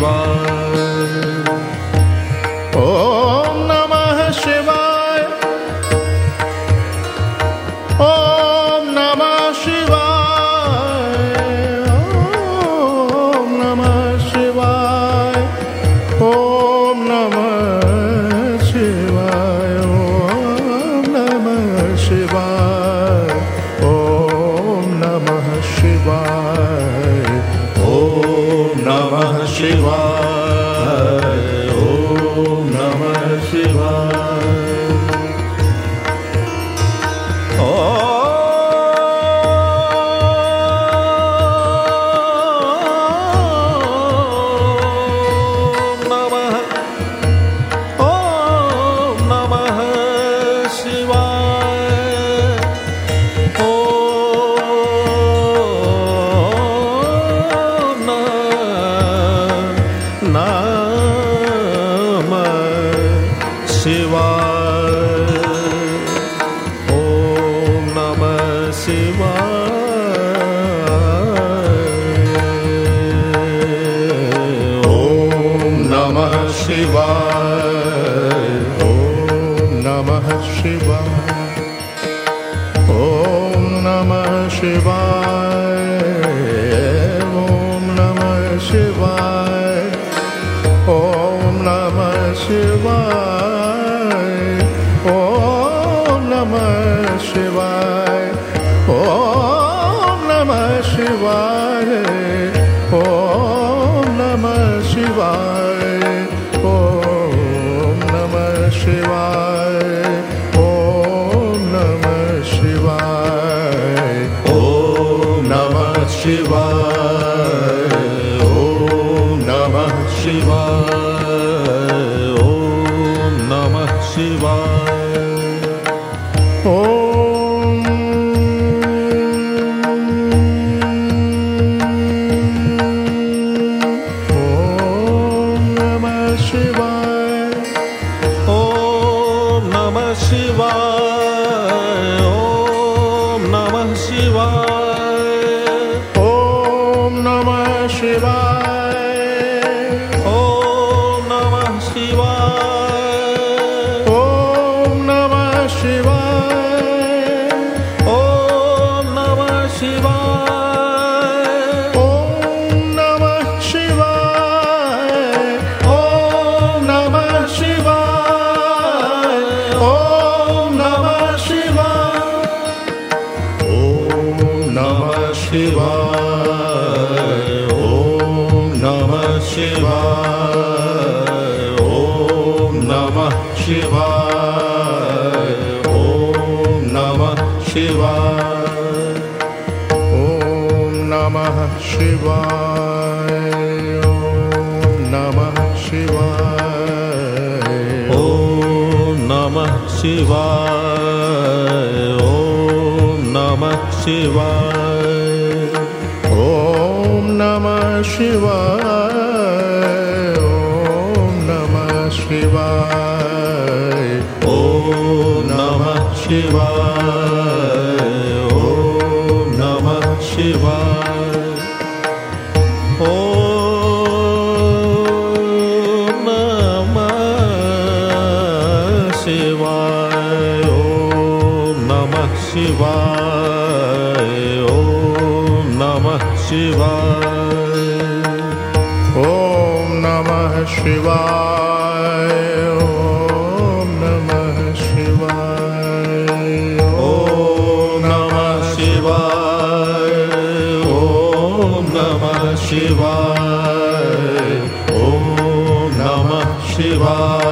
One. 翅膀 ॐ नमः शिवाय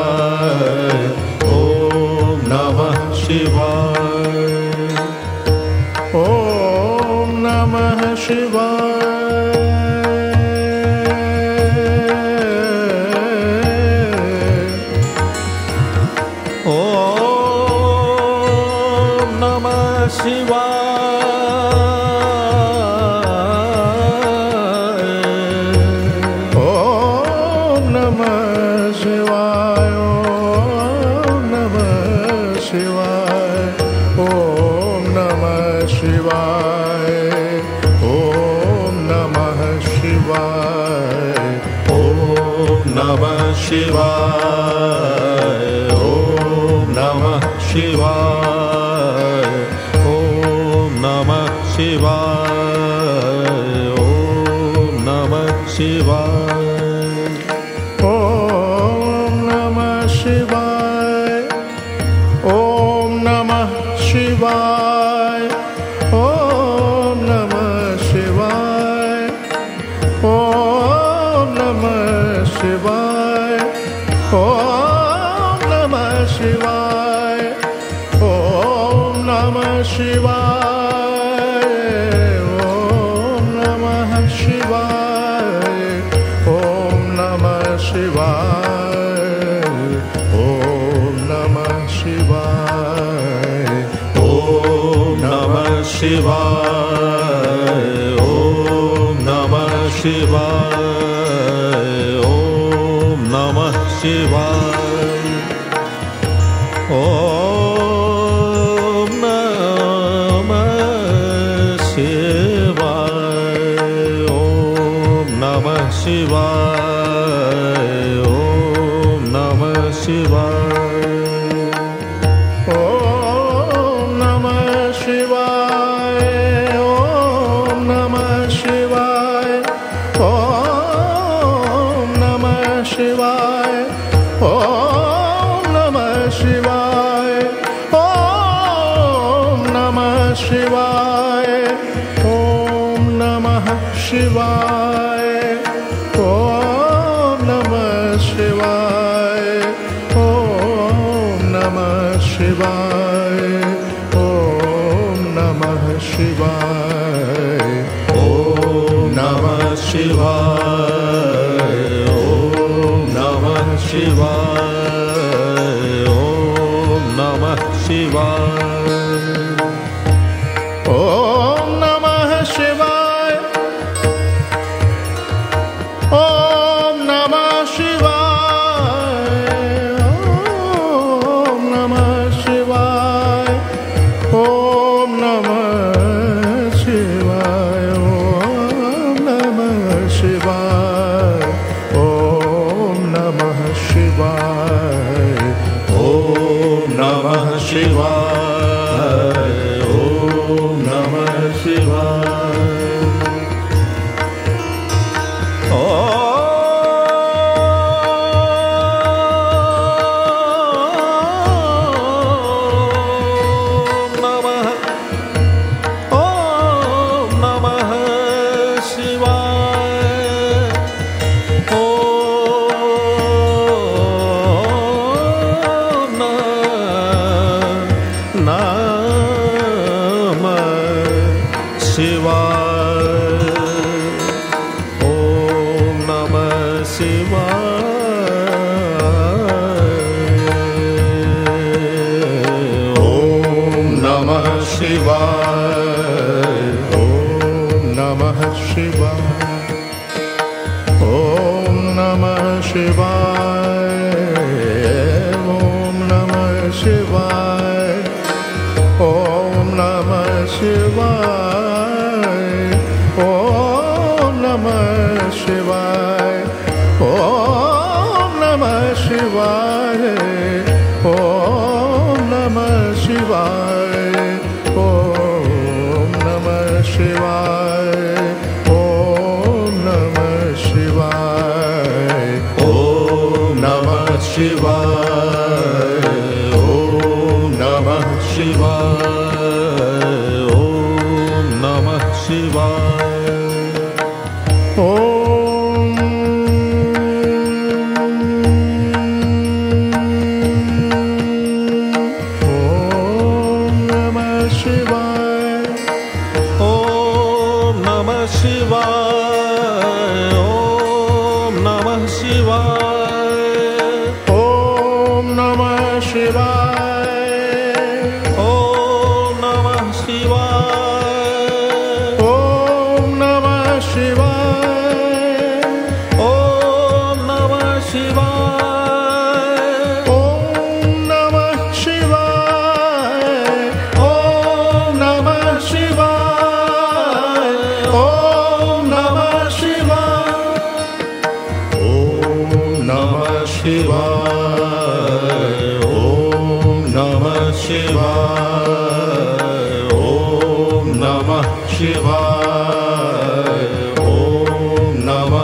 제발. शिवा ॐ नम शिवां नम नमः शिवा ॐ ॐ नम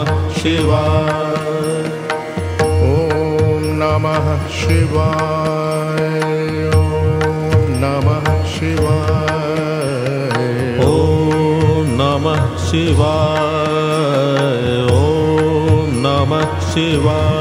ॐ नमः शिवा शिवाय ॐ नमः शिवाय।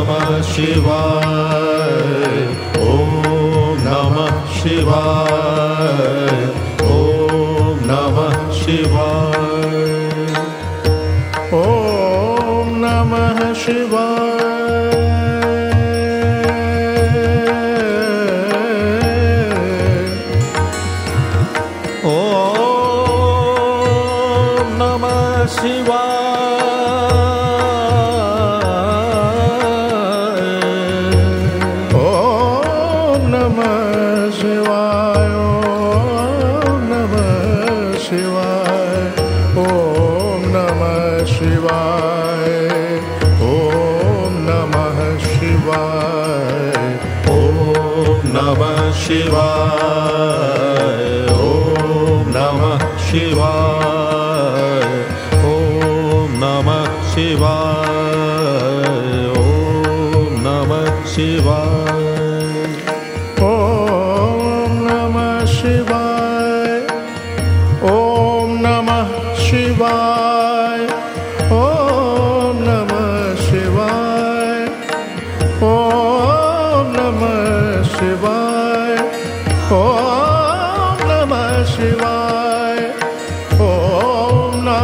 नमः शिवाय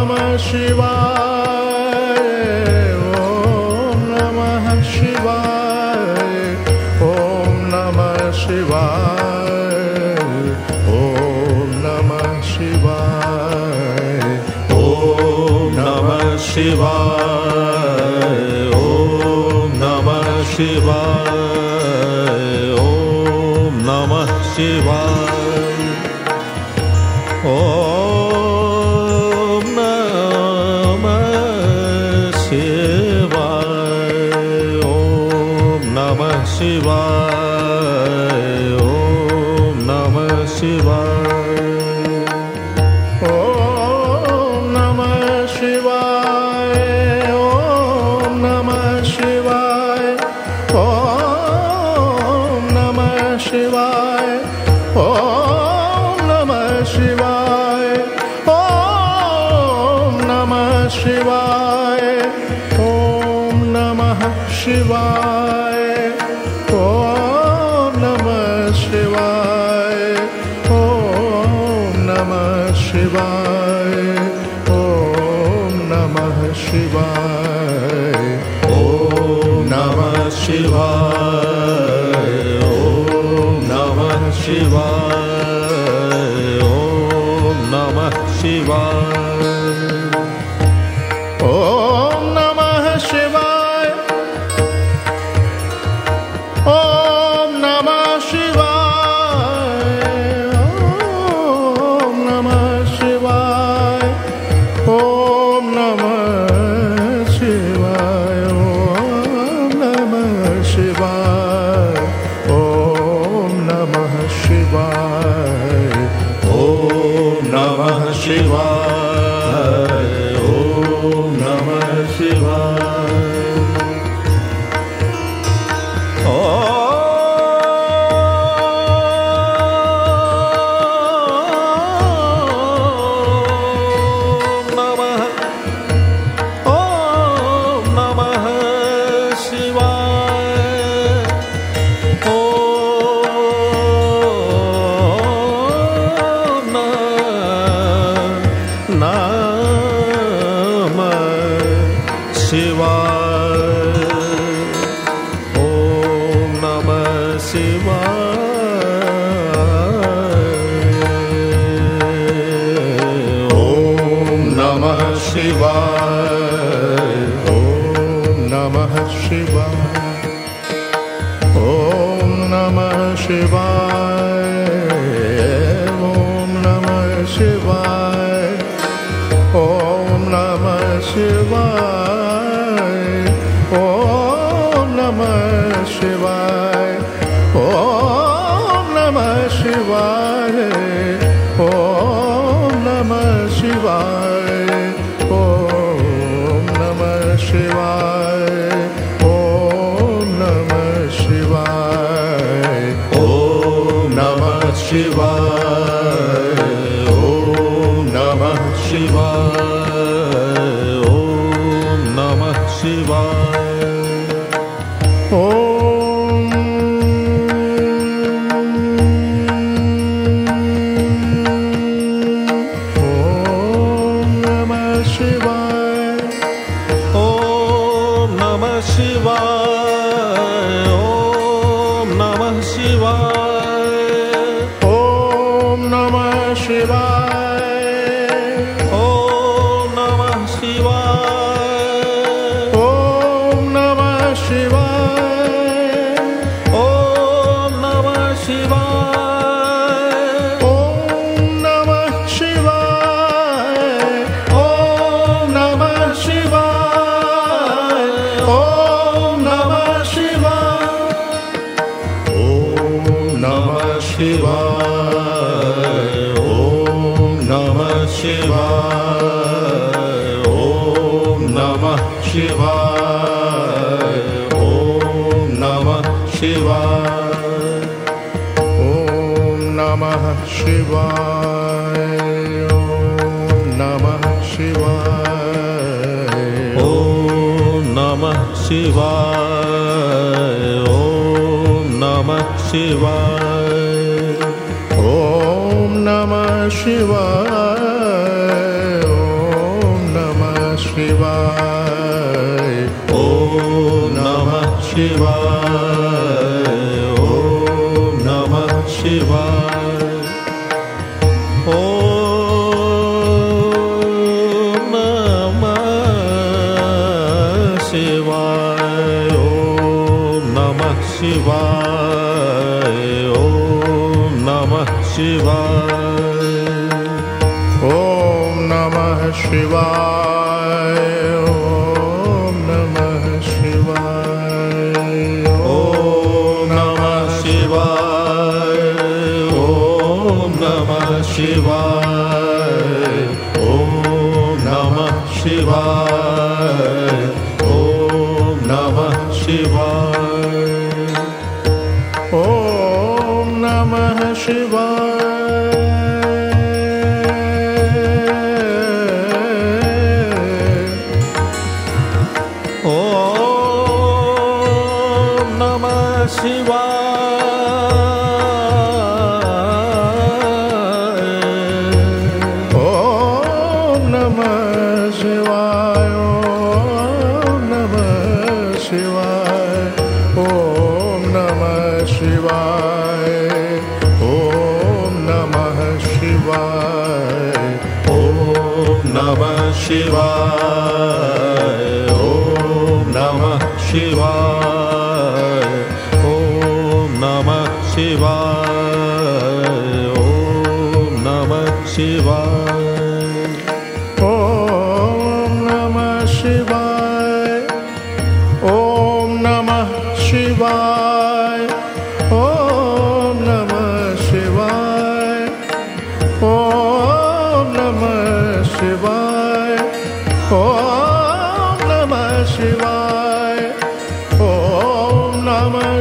नमः शिवा ॐ नमः शिवा ॐ नमः शिवाय शिवाय। ॐ नमः शिवाय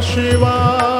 शिवा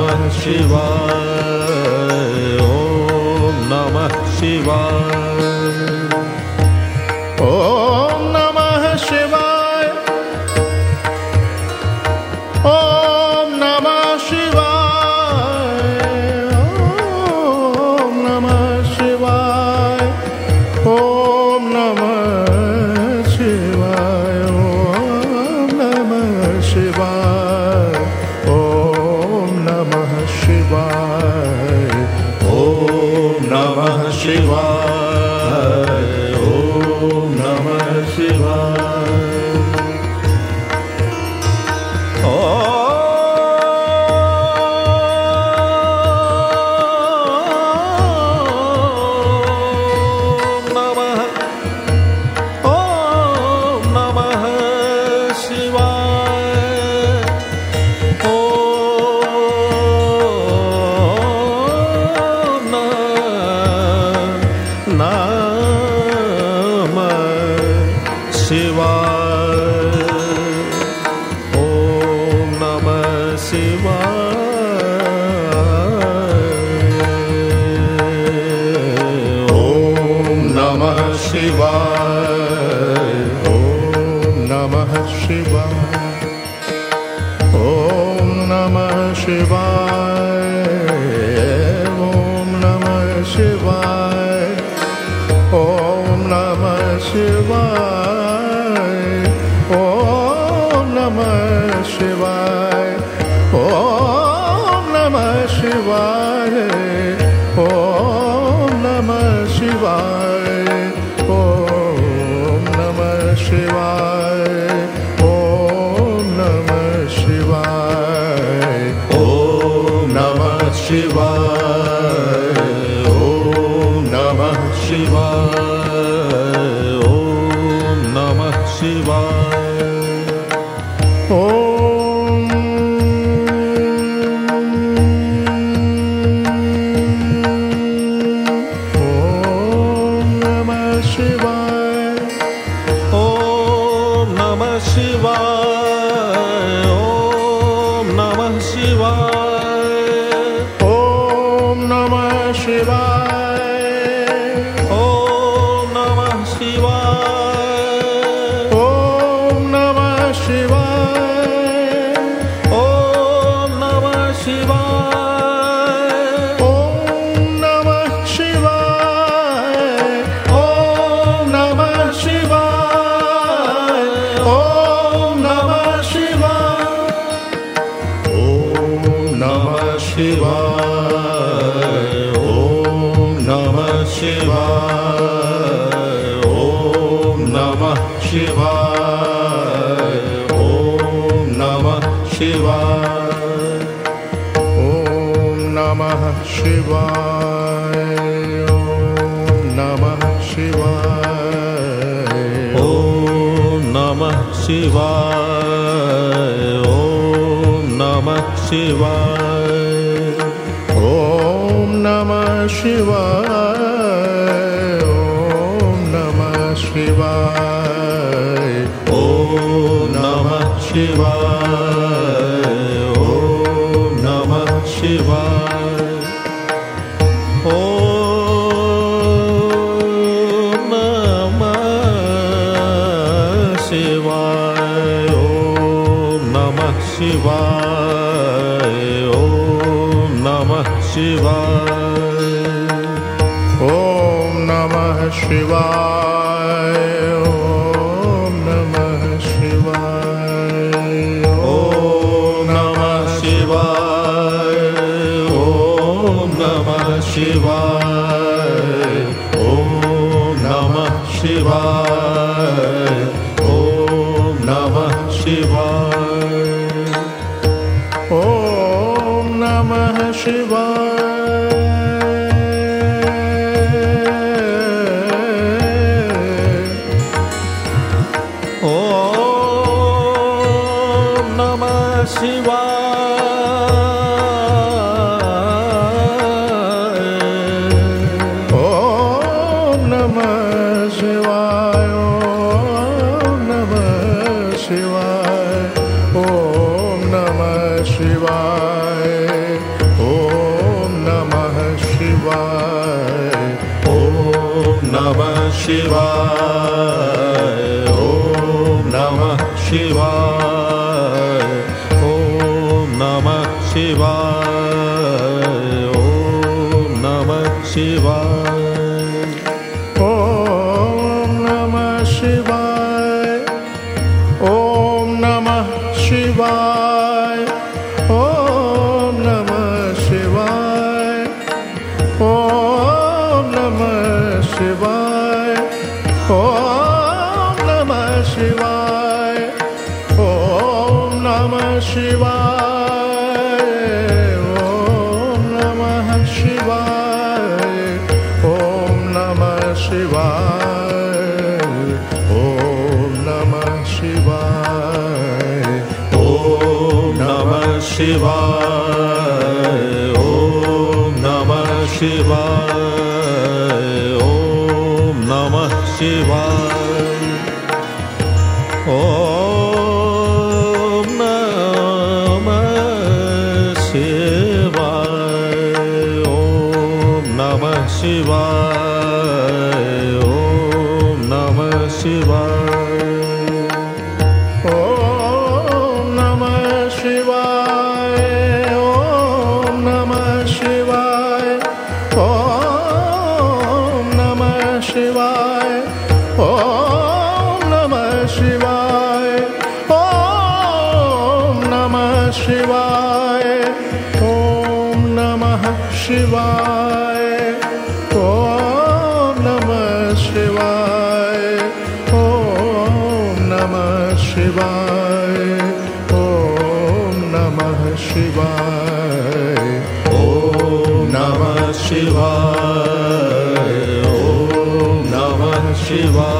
नमः शिवाय ॐ नमः शिवाय। नमः शिवाय। ॐ नमः शिवाय। शिवा शिवा 失望。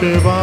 Shiva.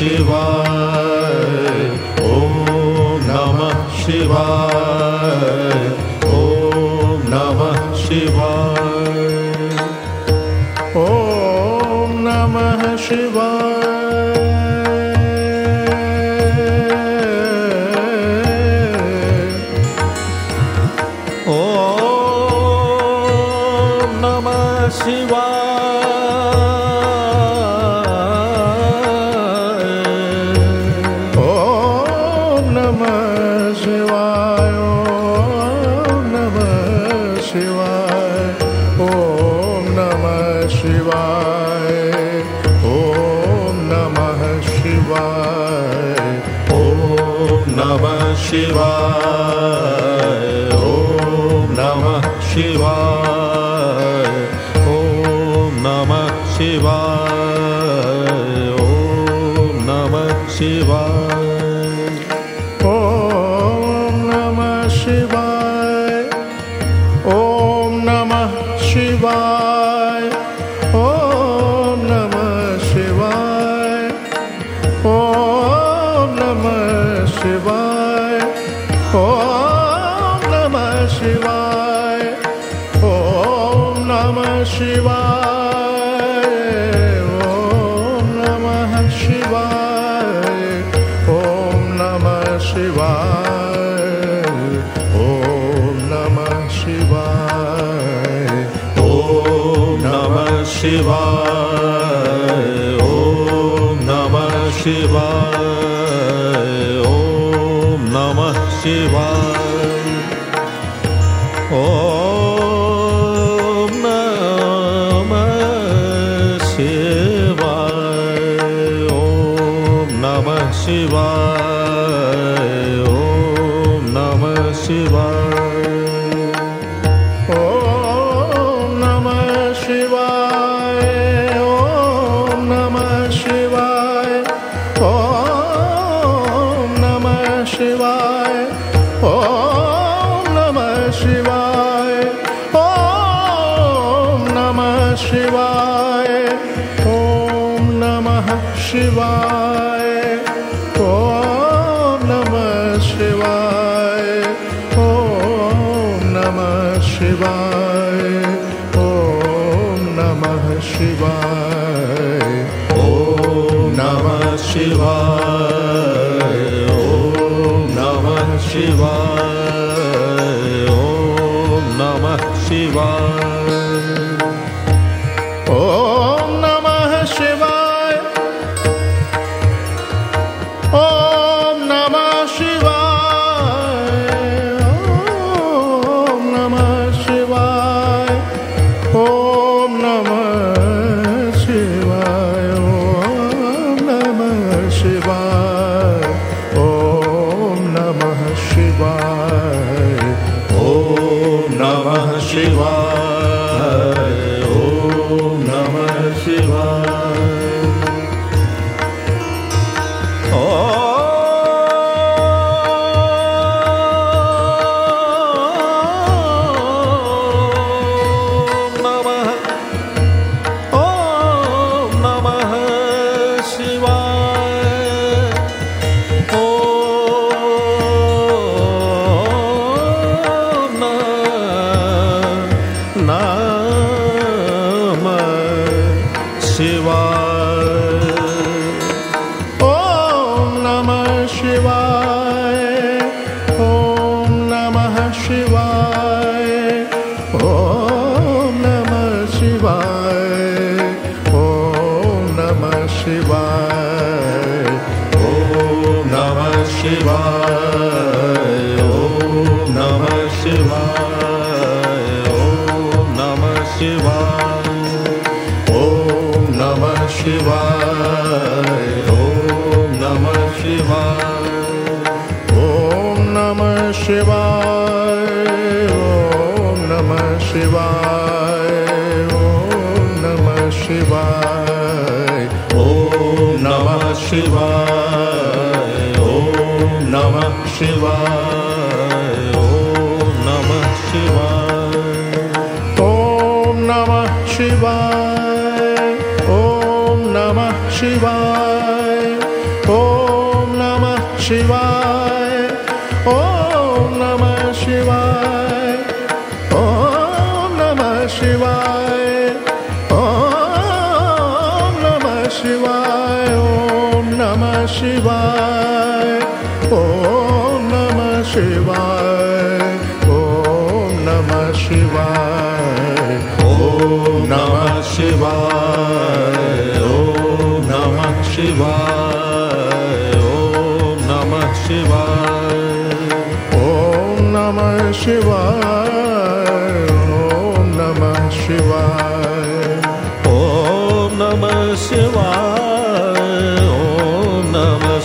शिवा शिवाय। ॐ नमः शिवाय शिवा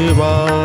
शिवा।